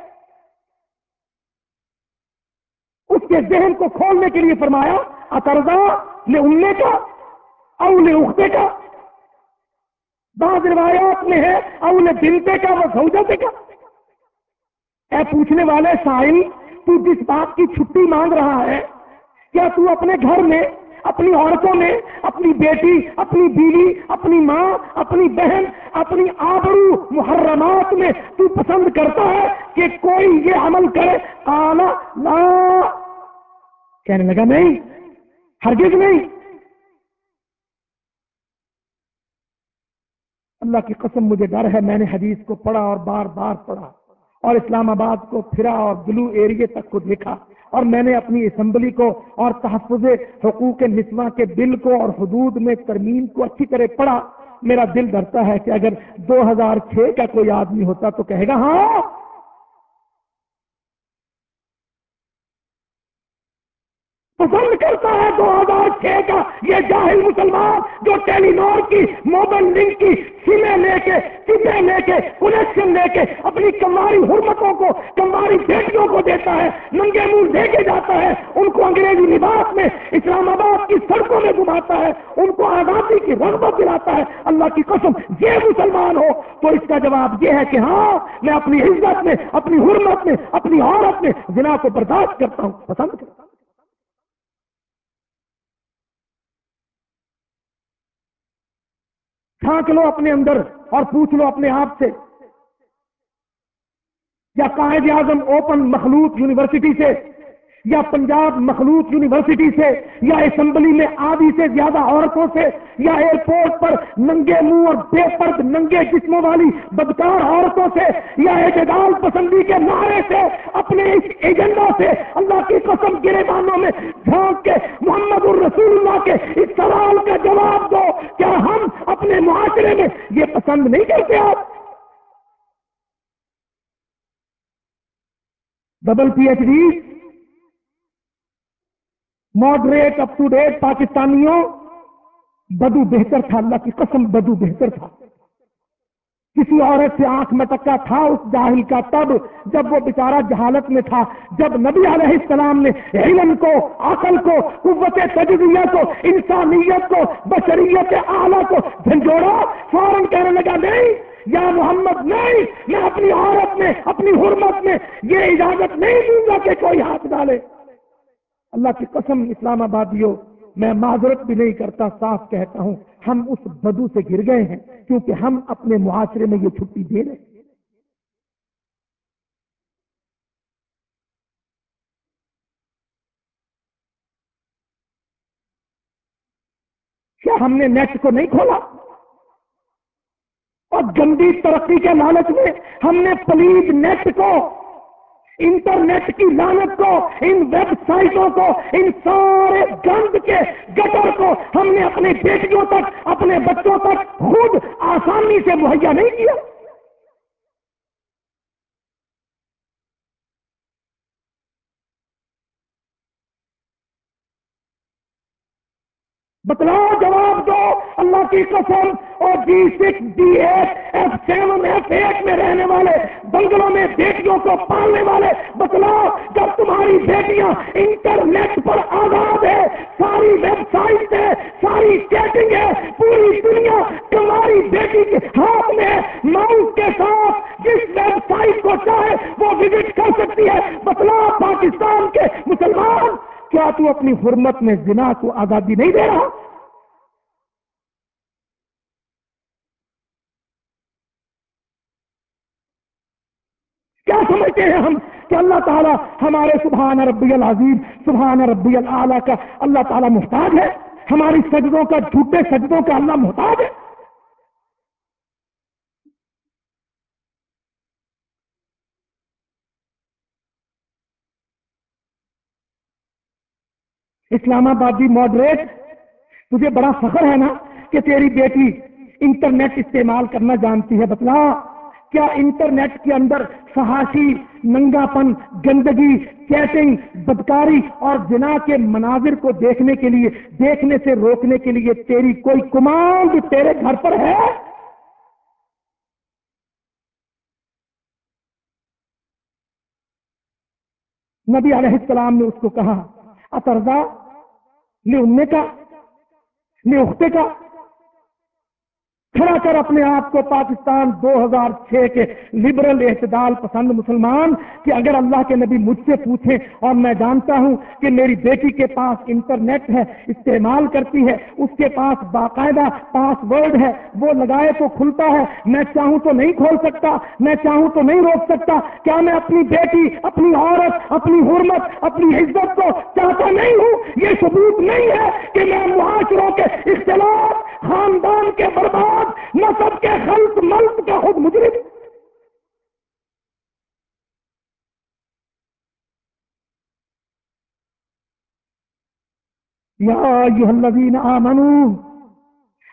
اس کے ذہن کو کھولنے کے لیے فرمایا اترزا لے امنے کا اول اختے کا۔ بعض روایات میں ہے اول بنتے کا وہ سوجتے کا۔ اے پوچھنے والے سائل، تو جس بات کی چھٹی مانگ رہا ہے، کیا تو اپنے گھر میں، اپنی عورتوں میں، اپنی بیٹی، اپنی بیوی، اپنی ماں، اپنی بہن، اپنی آبرو محرمات میں تو پسند کرتا ہے کہ کوئی یہ عمل کرے؟ کالا لا۔ کہنے لگا، نہیں، ہرگز نہیں. اللہ کی قسم، مجھے ڈر ہے، میں نے حدیث کو پڑھا اور بار بار پڑھا اور اسلام آباد کو پھرا اور بلو ایریے تک کو دیکھا اور میں نے اپنی اسمبلی کو اور تحفظ حقوق نسواں کے بل کو اور حدود میں ترمیم کو اچھی طرح پڑھا۔ میرا دل ڈرتا ہے کہ اگر دو ہزار چھ کا کوئی آدمی ہوتا تو کہے گا ہاں پسند کرتا ہے دو ہزار چھ کا یہ جاہل مسلمان جو ٹیلی نور کی موبائل لنک کی سمیں لے کے سمیں لے کے کنیکشن لے کے اپنی کماری حرمتوں کو، کماری بیٹیوں کو دیتا ہے، ننگے منہ لے کے جاتا ہے، ان کو انگریزی لباس میں، اسلام آباد کی سڑکوں میں گھماتا ہے، ان کو آزادی کی رغبت دلاتا ہے۔ اللہ کی قسم، یہ مسلمان ہو تو اس کا جواب یہ ہے کہ ہاں میں اپنی عزت میں، اپنی حرمت میں، اپنی عورت میں جنا کو برداشت کرتا ہوں۔ پسند کرتا ہوں۔ جھانک لو اپنے اندر اور پوچھ لو اپنے آپ سے۔ یا قائد اعظم اوپن مخلوط یونیورسٹی سے یا پنجاب مخلوط یونیورسٹی سے، یا اسمبلی میں آدھی سے زیادہ عورتوں سے، یا ایئرپورٹ پر ننگے منہ اور بے پرد ننگے جسموں والی بدکار عورتوں سے، یا اعتدال پسندی کے نعرے سے، اپنے اس ایجنڈا سے اللہ کی قسم گرے بانوں میں جھانک کے محمد الرسول اللہ کے اس سوال کا جواب دو کیا ہم اپنے معاشرے میں یہ پسند نہیں کرتے آپ؟ Double P H D moderate up to date پاکستانیوں بدو بہتر تھا، اللہ کی قسم بدو بہتر تھا۔ کسی عورت سے آنکھ میں تکا تھا، اس جاہل کا تب جب وہ بیچارہ جہالت میں تھا، جب نبی علیہ السلام نے علم کو، عقل کو، قوت تجزیہ کو، انسانیت کو، بشریت اعلیٰ کو جھنجھوڑا، فوراً کہنے لگا، نہیں، یا محمد نہیں، میں اپنی عورت میں، اپنی حرمت میں یہ اجازت نہیں دوں گا کہ کوئی ہاتھ ڈالے۔ اللہ کی قسم اسلام آبادیوں، میں معذرت بھی نہیں کرتا، صاف کہتا ہوں، ہم اس بدو سے گر گئے ہیں کیونکہ ہم اپنے معاشرے میں یہ چھٹی دے رہے ہیں۔ کیا ہم نے نیٹ کو نہیں کھولا؟ اور گندی ترقی کے لالچ میں ہم نے پلیز نیٹ کو انٹرنیٹ کی لانت کو، ان ویب سائٹوں کو، ان سارے گند کے گٹر کو ہم نے اپنی بیٹیوں تک، اپنے بچوں تک خود آسانی سے مہیا نہیں کیا۔ بتلاؤ اللہ کی قسم اور G six D eight F seven F eight میں رہنے والے، بنگلوں میں بیٹیوں کو پالنے والے، بتلاؤ، جب تمہاری بیٹیاں انٹرنیٹ پر آزاد ہے ساری ویب سائٹ ہے ساری چیٹنگ ہے پوری دنیا تمہاری بیٹی کے ہاتھ میں ماؤس کے ساتھ جس ویب سائٹ کو چاہے وہ وزٹ کر سکتی ہے۔ بتلاؤ، پاکستان کے مسلمان، کیا تو اپنی حرمت میں زنا کو آزادی نہیں دے رہا کیا سمجھتے ہیں ہم کہ اللہ تعالیٰ ہمارے سبحان ربی العظیم، سبحان ربی العلیٰ کا اللہ تعالیٰ محتاج ہے۔ ہماری سجدوں کا، جھوٹے سجدوں کا اللہ محتاج ہے۔ اسلام آبادی جی، ماڈریٹ تجھے بڑا فخر ہے نا کہ تیری بیٹی انٹرنیٹ استعمال کرنا جانتی ہے، بتلا۔ کیا انٹرنیٹ کے اندر فحاشی ننگا پن گندگی، چیٹنگ، بدکاری اور جنا کے مناظر کو دیکھنے کے لیے، دیکھنے سے روکنے کے لیے تیری کوئی کمانڈ تیرے گھر پر ہے؟ نبی علیہ السلام نے اس کو کہا اتردا لے کا، لے اختے کا کھڑا کر اپنے آپ کو پاکستان دو ہزار چھ کے لبرل اعتدال پسند مسلمان کہ اگر اللہ کے نبی مجھ سے پوچھیں اور میں جانتا ہوں کہ میری بیٹی کے پاس انٹرنیٹ ہے، استعمال کرتی ہے، اس کے پاس باقاعدہ پاس ورڈ ہے، وہ لگائے تو کھلتا ہے، میں چاہوں تو نہیں کھول سکتا، میں چاہوں تو نہیں روک سکتا، کیا میں اپنی بیٹی، اپنی عورت، اپنی حرمت، اپنی عزت کو چاہتا نہیں ہوں؟ یہ ثبوت نہیں ہے کہ میں معاشروں کے اختلاف، خاندان کے برباد نسب کے خلق ملک کا خود مجرم۔ یا الذین آمنو،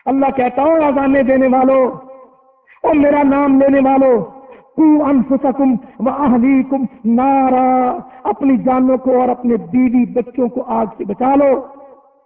اللہ کہتا ہوں آزانے دینے والوں اور میرا نام لینے والوں انفسکم و اہلیکم نارا، اپنی جانوں کو اور اپنے بیوی بچوں کو آگ سے بچا لو۔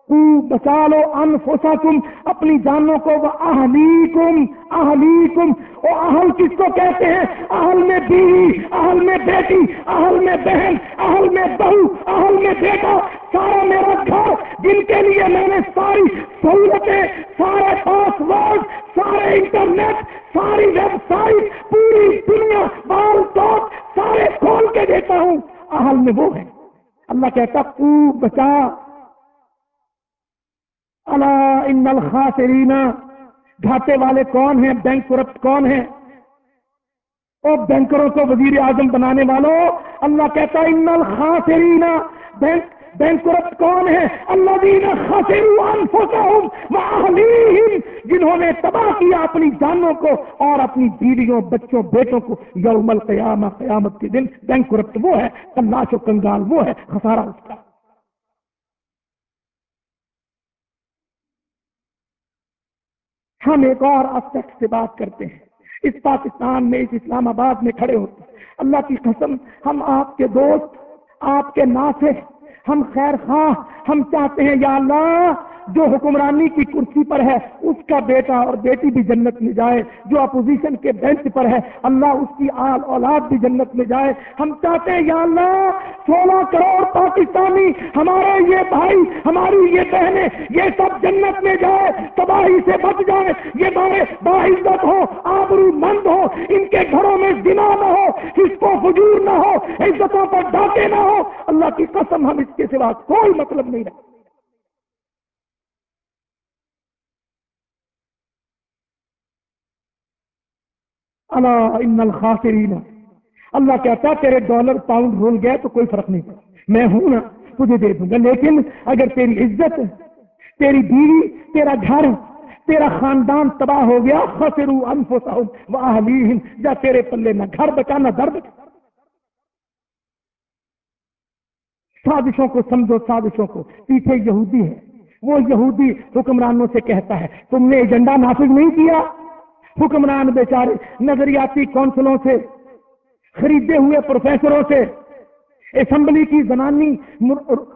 بچا لو انفسا تم اپنی جانوں کو وہ اہلی کم اہلی کم وہ اہل کس کو کہتے ہیں؟ اہل میں بیوی، اہل میں بیٹی، اہل میں بہن، اہل میں بہو، اہل میں بیٹا، سارا میرا گھر، جن کے لیے میں نے ساری سہولتیں، سارے پاس ورڈ سارے انٹرنیٹ، ساری ویب سائٹ، پوری دنیا، بال ٹاپ، سارے کھول کے دیتا ہوں۔ اہل میں وہ ہے اللہ کہتا تو بچا اللہ ان الخاسرین گھاٹے والے کون ہیں؟ بینک کرپٹ کون ہیں؟ اور بینکروں کو وزیر اعظم بنانے والوں، اللہ کہتا ہے ان الخاسرین، بینک بینک کرپٹ کون ہے اللہ دین جنہوں نے تباہ کیا اپنی جانوں کو اور اپنی بیویوں، بچوں، بیٹوں کو یوم القیامہ، قیامت کے دن، بینک کرپٹ وہ ہے کلاش و کنگال وہ ہے، خسارہ اس کا۔ ہم ایک اور اسپیکٹ سے بات کرتے ہیں۔ اس پاکستان میں، اس اسلام آباد میں کھڑے ہوتے ہیں۔ اللہ کی قسم، ہم آپ کے دوست، آپ کے ناصر ہم خیر خواہ، ہم چاہتے ہیں یا اللہ جو حکمرانی کی کرسی پر ہے، اس کا بیٹا اور بیٹی بھی جنت میں جائے، جو اپوزیشن کے بینچ پر ہے، اللہ اس کی آل اولاد بھی جنت میں جائے۔ ہم چاہتے ہیں، یا اللہ، سولہ کروڑ پاکستانی، ہمارے یہ بھائی، ہماری یہ بہنیں، یہ سب جنت میں جائے، تباہی سے بچ جائے، یہ بارے باعزت ہو، آبرو مند ہو، ان کے گھروں میں دنا نہ ہو اس کو حجور نہ ہو، عزتوں پر ڈاکے نہ ہو۔ اللہ کی قسم، ہم اس کے سوا کوئی مطلب نہیں رکھتے۔ اللہ ان الخاسرین. اللہ کہتا تیرے ڈالر پاؤنڈ رول گئے تو کوئی فرق نہیں پڑا. میں ہوں نا، تجھے دے دوں گا. لیکن اگر تیری عزت، تیری بیوی، تیرا گھر، تیرا خاندان تباہ ہو گیا خسرو انفسہم جا تیرے پلے نہ گھر بچا، نہ در بچا. سازشوں کو سمجھو، سازشوں کو. پیچھے یہودی ہے وہ یہودی حکمرانوں سے کہتا ہے، تم نے ایجنڈا نافذ نہیں کیا؟ حکمران بیچارے نظریاتی کونسلوں سے خریدے ہوئے پروفیسروں سے اسمبلی کی زنانی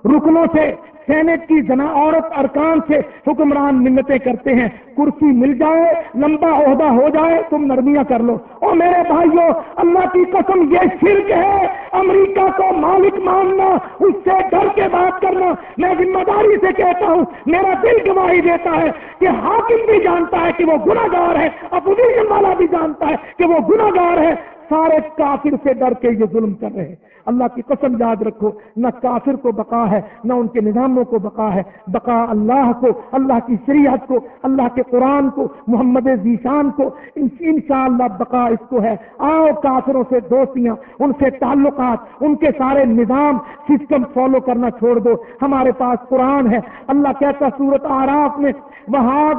رکنوں سے سینٹ کی جنا عورت ارکان سے حکمران منتیں کرتے ہیں۔ کرسی مل جائے، لمبا عہدہ ہو جائے، تم نرمیاں کر لو۔ اور میرے بھائیوں اللہ کی قسم یہ شرک ہے۔ امریکہ کو مالک ماننا، اس سے ڈر کے بات کرنا۔ میں ذمہ داری سے کہتا ہوں، میرا دل گواہی دیتا ہے کہ حاکم بھی جانتا ہے کہ وہ گناگار ہے، اپوزیشن والا بھی جانتا ہے کہ وہ گناگار ہے۔ سارے کافر سے ڈر کے یہ ظلم کر رہے ہیں۔ اللہ کی قسم یاد رکھو، نہ کافر کو بقا ہے، نہ ان کے نظاموں کو بقا ہے۔ بقا اللہ کو، اللہ کی شریعت کو، اللہ کے قرآن کو، محمد ذیشان کو۔ ان شاء اللہ بقا اس کو ہے۔ آؤ کافروں سے دوستیاں، ان سے تعلقات، ان کے سارے نظام سسٹم فالو کرنا چھوڑ دو۔ ہمارے پاس قرآن ہے۔ اللہ کہتا صورت آراف میں وہاں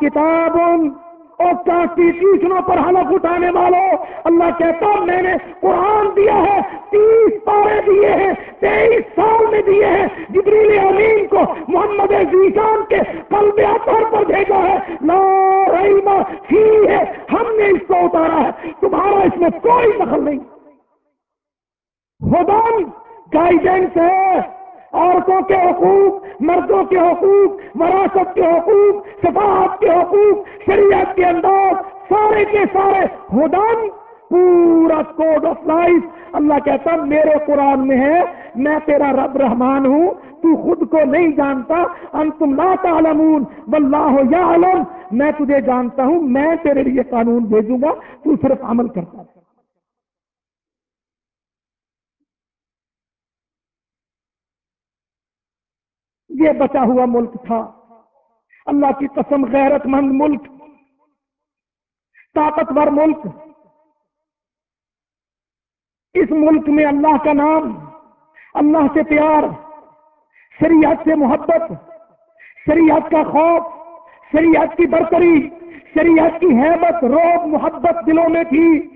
کتاب اور کافی ٹیوشنوں پر حلف اٹھانے والوں، اللہ کہتا میں نے قرآن دیا ہے، تیس پارے دیے ہیں، تیئیس سال میں دیے ہیں، جبریل امین کو محمد زیشان کے قلب اطور پر بھیجا ہے۔ لا ریبا ہی ہے، ہم نے اس کو اتارا ہے۔ تمہارا اس میں کوئی دخل نہیں۔ خدم گائیڈنس ہے۔ عورتوں کے حقوق، مردوں کے حقوق، وراثت کے حقوق، صفات کے حقوق، شریعت کے انداز، سارے کے سارے ہدن، پورا کوڈ آف لائف اللہ کہتا میرے قرآن میں ہے، میں تیرا رب رحمان ہوں، تو خود کو نہیں جانتا، انتم لا تعلمون، واللہ یعلم. میں تجھے جانتا ہوں، میں تیرے لیے قانون بھیجوں گا، تو صرف عمل کرتا ہے یہ بچا ہوا ملک تھا۔ اللہ کی قسم غیرت مند ملک، طاقتور ملک۔ اس ملک میں اللہ کا نام، اللہ سے پیار، شریعت سے محبت، شریعت کا خوف، شریعت کی برتری، شریعت کی حیبت، روب، محبت دلوں میں تھی۔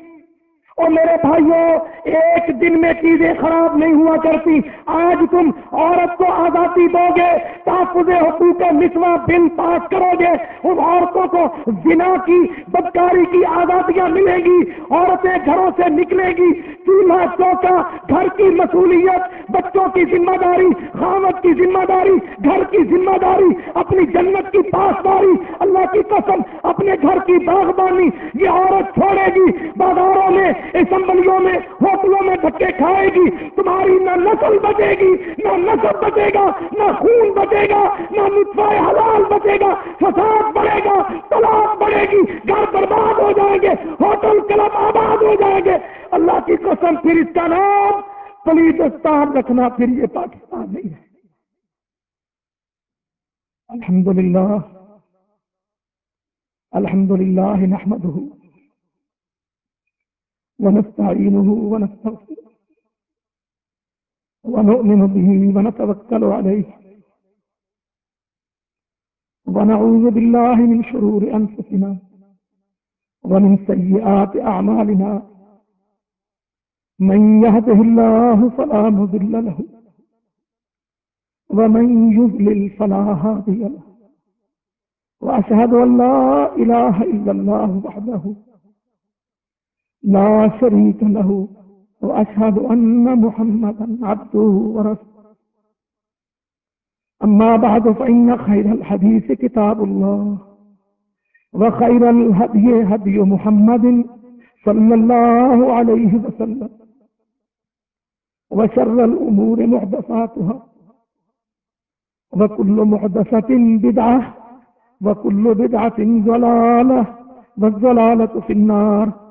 اور میرے بھائیوں ایک دن میں چیزیں خراب نہیں ہوا کرتی۔ آج تم عورت کو آزادی دو گے تحفظ حقوق نسواں بل پاس کرو گے ان عورتوں کو زنا کی، بدکاری کی آزادیاں ملیں گی، عورتیں گھروں سے نکلیں گی۔ چولہا، چوکا، گھر کی مصولیت بچوں کی ذمہ داری خامت کی ذمہ داری، گھر کی ذمہ داری، اپنی جنت کی پاسداری۔ اللہ کی قسم، اپنے گھر کی باغبانی، یہ عورت چھوڑے گی۔ بازاروں میں، اسمبلیوں میں ہو ہوٹلوں میں دھکے کھائے گی، تمہاری نہ نسل بچے گی، نہ نسل بچے گا، نہ خون بچے گا، نہ نطفہ حلال بچے گا، فساد بڑھے گا، طلاق بڑھے گی، گھر برباد ہو جائیں گے، ہوٹل کلب آباد ہو جائیں گے۔ اللہ کی قسم، پھر اس کا نام پلیدستان رکھنا، پھر یہ پاکستان نہیں ہے۔ الحمد للہ الحمد للہ نحمد ونستعينه ونستغفره ونؤمن به ونتوكل عليه. ونعوذ بالله من شرور أنفسنا ومن سيئات أعمالنا. من يهده الله فلا مذل له ومن يذلل فلا هادي له. وأشهد أن لا إله إلا الله وحده لا شريك له وأشهد أن محمدا عبده ورسوله. أما بعد فإن خير الحديث كتاب الله وخير الهدي هدي محمد صلى الله عليه وسلم وشر الأمور محدثاتها وكل محدثة بدعة وكل بدعة ضلالة والضلالة في النار.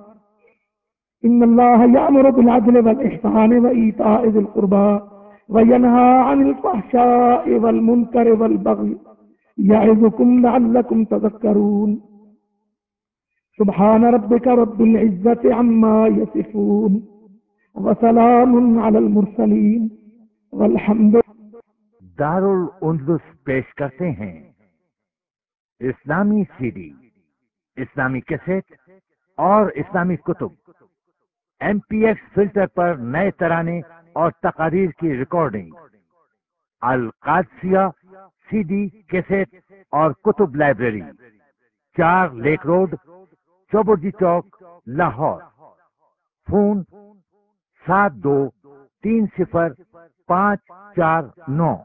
إن الله يأمر بالعدل والإحسان وإيتاء ذي القربى وينهى عن الفحشاء والمنكر والبغي يعظكم لعلكم تذكرون. سبحان ربك رب العزة عما يصفون وسلام على المرسلين والحمد دار الاندلس پیش کرتے ہیں۔ اسلامی سی ڈی، اسلامی کیسٹ اور اسلامی کتب۔ ایم پی ایکس فلٹر پر نئے ترانے اور تقاریر کی ریکارڈنگ۔ القادسیہ سی ڈی کیسٹ اور کتب لائبریری۔ چار لیک روڈ چوبرجی چوک، لاہور۔ فون سات دو تین صفر پانچ چار نو۔